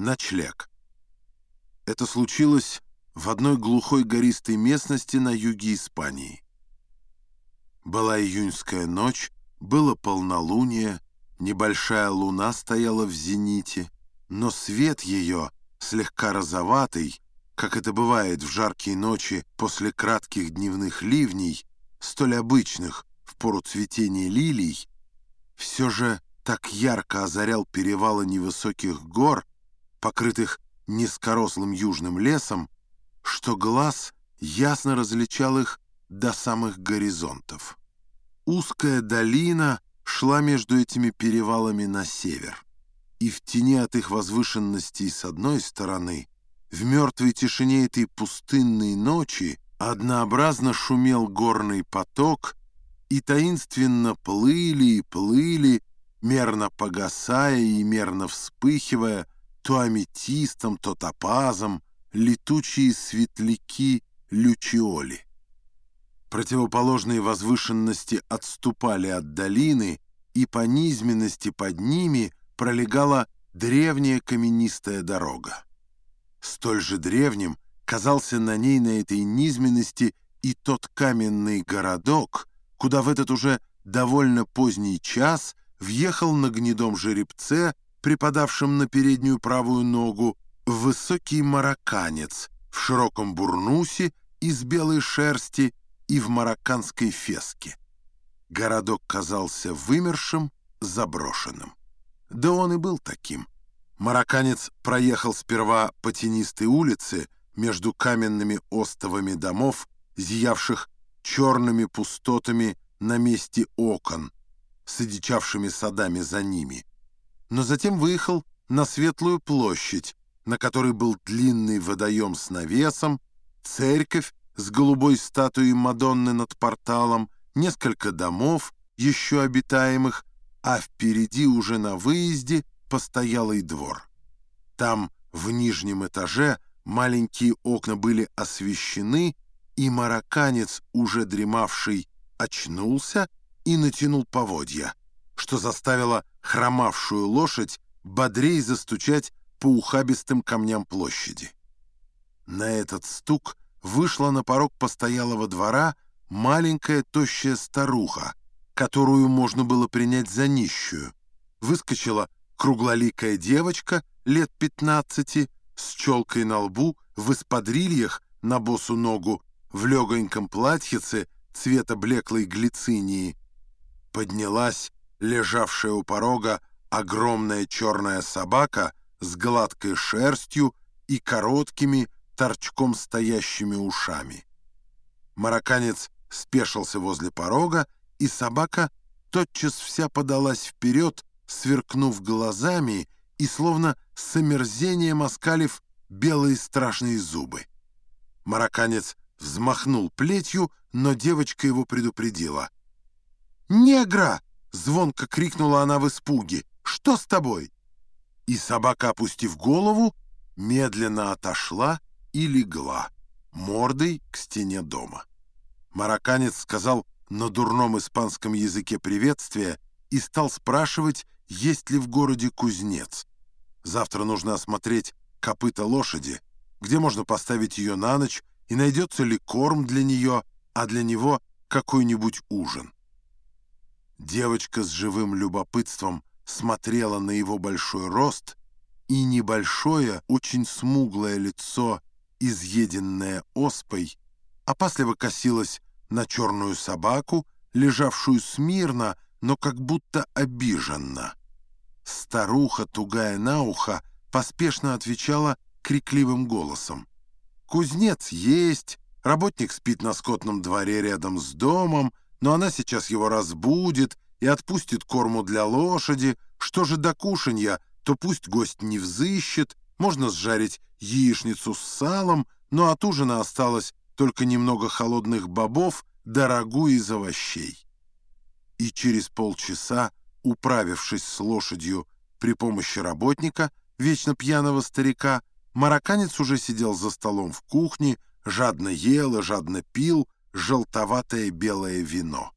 Ночлег. Это случилось в одной глухой гористой местности на юге Испании. Была июньская ночь, было полнолуние, небольшая луна стояла в зените, но свет ее, слегка розоватый, как это бывает в жаркие ночи после кратких дневных ливней, столь обычных в пору цветения лилий, все же так ярко озарял перевалы невысоких гор, покрытых низкорослым южным лесом, что глаз ясно различал их до самых горизонтов. Узкая долина шла между этими перевалами на север, и в тени от их возвышенностей с одной стороны, в мертвой тишине этой пустынной ночи однообразно шумел горный поток, и таинственно плыли и плыли, мерно погасая и мерно вспыхивая, то аметистом, то топазом, летучие светляки лючиоли. Противоположные возвышенности отступали от долины, и по низменности под ними пролегала древняя каменистая дорога. Столь же древним казался на ней на этой низменности и тот каменный городок, куда в этот уже довольно поздний час въехал на гнедом жеребце припадавшим на переднюю правую ногу, высокий марокканец в широком бурнусе из белой шерсти и в марокканской феске. Городок казался вымершим, заброшенным. Да он и был таким. Марокканец проехал сперва по тенистой улице между каменными остовами домов, зиявших черными пустотами на месте окон, с одичавшими садами за ними, но затем выехал на Светлую площадь, на которой был длинный водоем с навесом, церковь с голубой статуей Мадонны над порталом, несколько домов, еще обитаемых, а впереди уже на выезде постоялый двор. Там, в нижнем этаже, маленькие окна были освещены, и марокканец, уже дремавший, очнулся и натянул поводья что заставило хромавшую лошадь бодрей застучать по ухабистым камням площади. На этот стук вышла на порог постоялого двора маленькая тощая старуха, которую можно было принять за нищую. Выскочила круглоликая девочка лет 15 с челкой на лбу, в исподрильях на босу ногу, в легоньком платьице цвета блеклой глицинии. Поднялась лежавшая у порога огромная черная собака с гладкой шерстью и короткими, торчком стоящими ушами. Марокканец спешился возле порога, и собака тотчас вся подалась вперед, сверкнув глазами и словно с омерзением оскалив белые страшные зубы. Марокканец взмахнул плетью, но девочка его предупредила. «Негра!» Звонко крикнула она в испуге. «Что с тобой?» И собака, опустив голову, медленно отошла и легла, мордой к стене дома. Марокканец сказал на дурном испанском языке приветствия и стал спрашивать, есть ли в городе кузнец. Завтра нужно осмотреть копыта лошади, где можно поставить ее на ночь, и найдется ли корм для нее, а для него какой-нибудь ужин. Девочка с живым любопытством смотрела на его большой рост и небольшое, очень смуглое лицо, изъеденное оспой, опасливо косилась на черную собаку, лежавшую смирно, но как будто обиженно. Старуха, тугая на ухо, поспешно отвечала крикливым голосом. «Кузнец есть, работник спит на скотном дворе рядом с домом, но она сейчас его разбудит и отпустит корму для лошади. Что же до кушанья, то пусть гость не взыщет, можно сжарить яичницу с салом, но от ужина осталось только немного холодных бобов да рагу из овощей. И через полчаса, управившись с лошадью при помощи работника, вечно пьяного старика, марокканец уже сидел за столом в кухне, жадно ел и жадно пил, желтоватое белое вино.